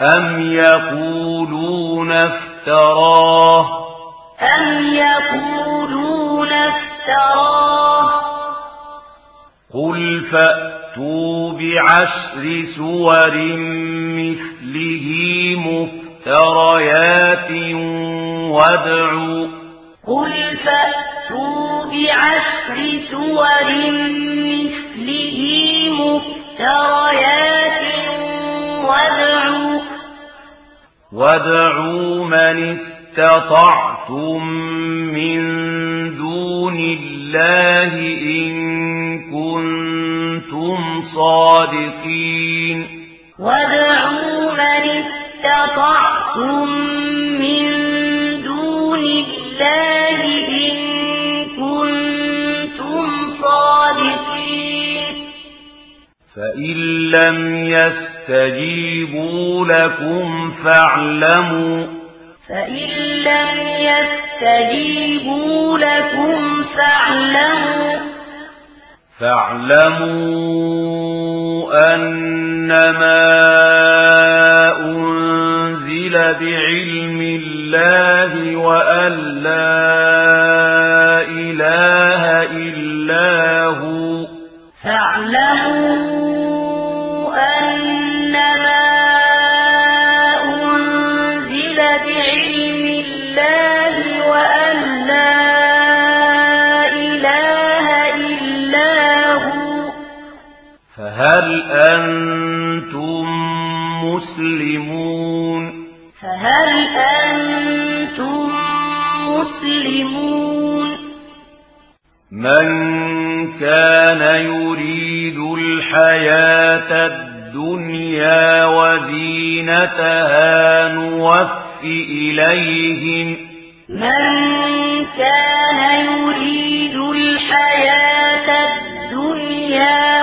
أم يقولون افتراه أم يقولون افتراه قل فأتوا بعشر سور مثله مفتريات وادعوا قل فأتوا بعشر سور مثله مفتريات وادعوا من استطعتم من دون الله إن كنتم صادقين وادعوا من استطعتم من دون الله إن كنتم صادقين فإن لم يستطعتم يستجيبوا لكم فاعلموا فإن لم يستجيبوا لكم فاعلموا فاعلموا أنما أنزل بعلم الله وأن لا فهل أنتم مسلمون؟ فهل أنتم مسلمون؟ من كان يريد الحياة الدنيا وزينتها نوفي إليهم. من كان يريد الحياة الدنيا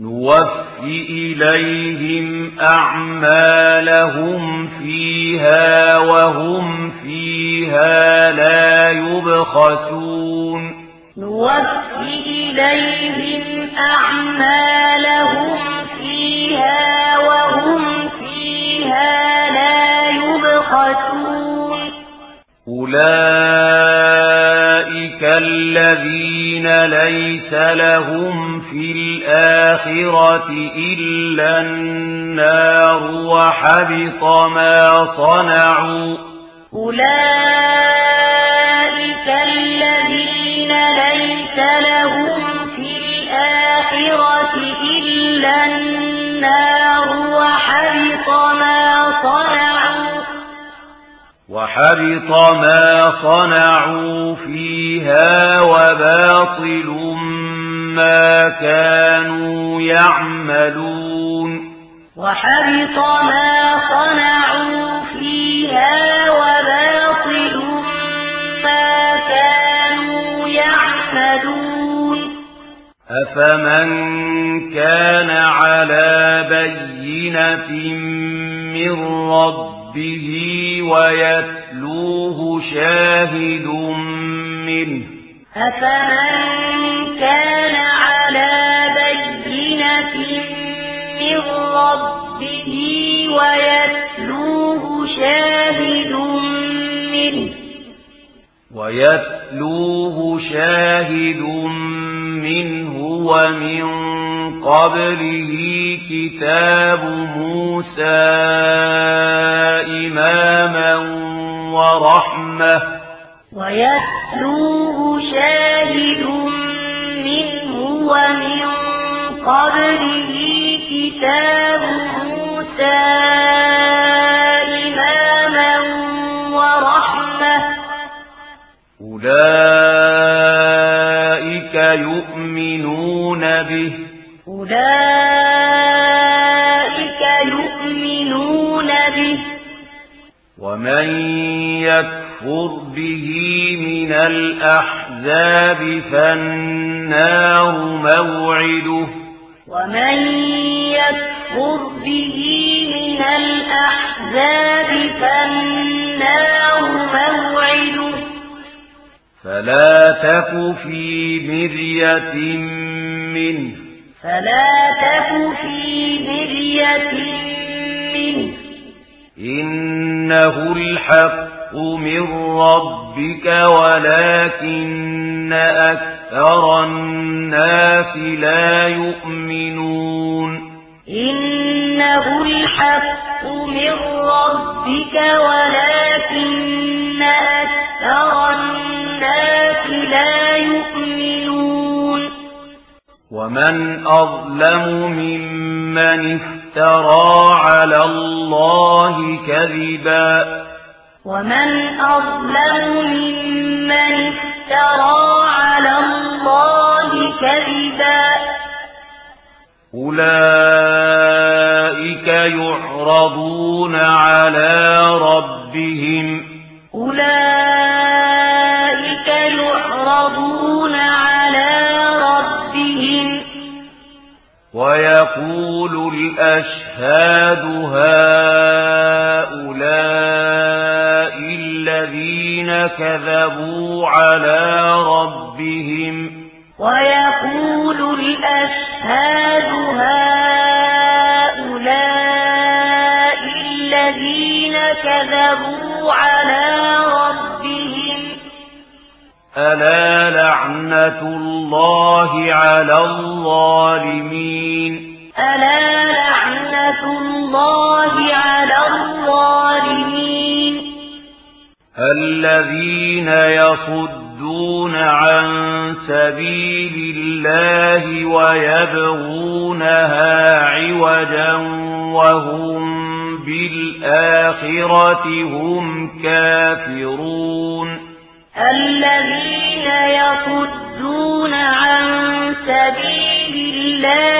نوفي إليهم. أعمالهم فيها وهم فيها لا يبخسون. نوفي إليهم أعمالهم فيها وهم فيها لا يبخسون. أولئك الذين ليس لهم في الآخرة إلا النار وحبط ما صنعوا أولئك الذين ليس لهم وحبط ما صنعوا فيها وباطل ما كانوا يعملون. وحبط ما صنعوا فيها وباطل ما كانوا يعملون. أفمن كان على بينة من ربه به ويتلوه شاهد منه أفمن كان على بينة من ربه ويتلوه شاهد منه ويتلوه شاهد منه ومن قبله كتاب موسى إماما ورحمة ويتلوه شاهد منه ومن قبله كتاب موسى إماما ورحمة أولئك يؤمنون به أولئك يؤمنون به ومن يكفر به من الأحزاب فالنار موعده ومن يكفر به من الأحزاب فالنار موعده فلا تك في مرية منه فلا تك في مرية منه. إنه الحق من ربك ولكن أكثر الناس لا يؤمنون. إنه الحق من ربك ولكن أكثر ومن أظلم ممن افترى على الله كذبا ومن أظلم ممن افترى على الله كذبا أولئك يعرضون على كذبوا على ربهم. ألا لعنة الله على الظالمين؟ ألا لعنة الله على الظالمين؟ الذين يصدون عن سبيل الله ويبغونها عوجا وهم بالآخرة هم كافرون. الذين يقدون عن سبيل الله